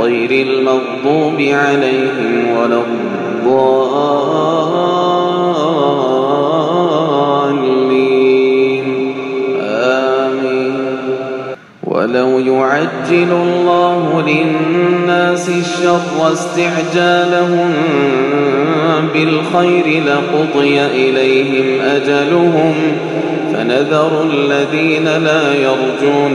غير المغضوب عليهم ولا الضالين. آمين. ولو يعجل الله للناس الشر استعجالهم بالخير لقضي إليهم أجلهم. فنذر الذين لا يرجون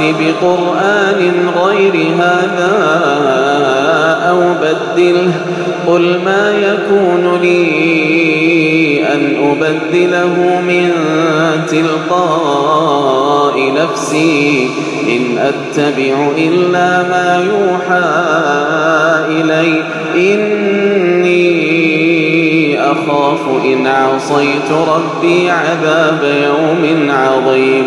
بقرآن غير هذا أو بدله قل ما يكون لي أن أبدله من تلقاء نفسي إن أتبع إلا ما يوحى إلي إني أخاف إن عصيت ربي عذاب يوم عظيم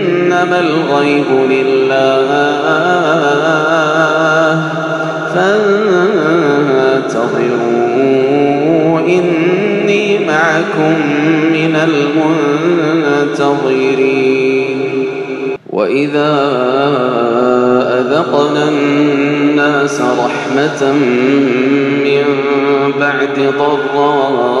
إنما الغيب لله. فانتظروا إني معكم من المنتظرين. وإذا أذقنا الناس رحمة من بعد ضراء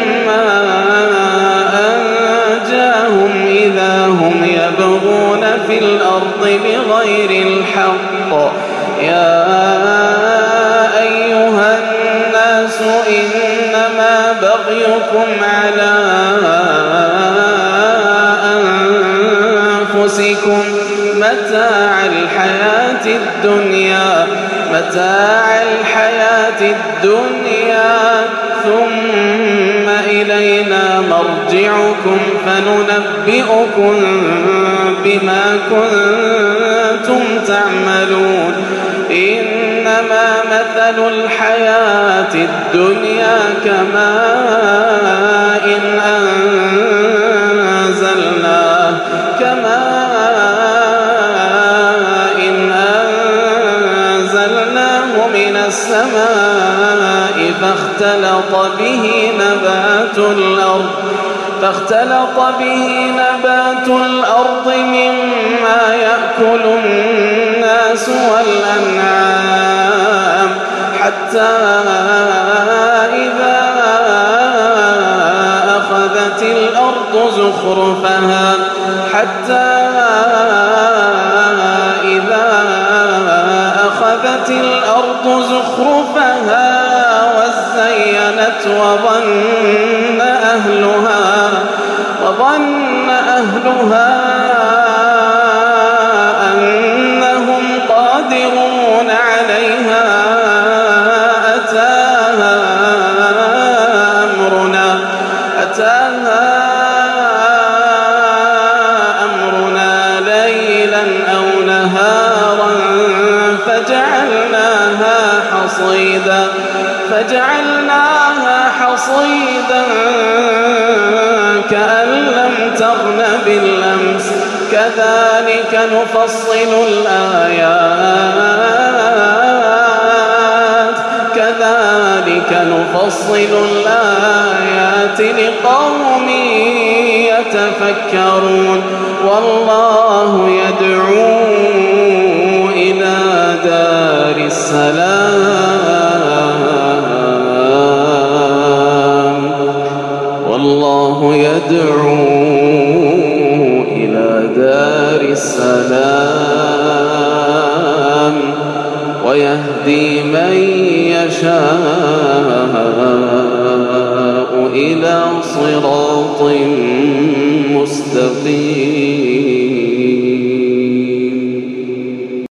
الأرض بغير الحق. يا أيها الناس إنما بغيكم على أنفسكم متاع الحياة الدنيا متاع الحياة الدنيا. مرجعكم فننبئكم بما كنتم تعملون. إنما مثل الحياة الدنيا كماء. فاختلط به نبات الأرض مما يأكل الناس والأنعام حتى إذا أخذت الأرض زخرفها حتى إذا أخذت الأرض زخرفها وزينت وظن أهلها كذلك نفصل الآيات. كذلك نفصل الآيات لقوم يتفكرون. والله يدعو إلى دار السلام. والله يدعو دار السلام ويهدي من يشاء إلى صراط مستقيم.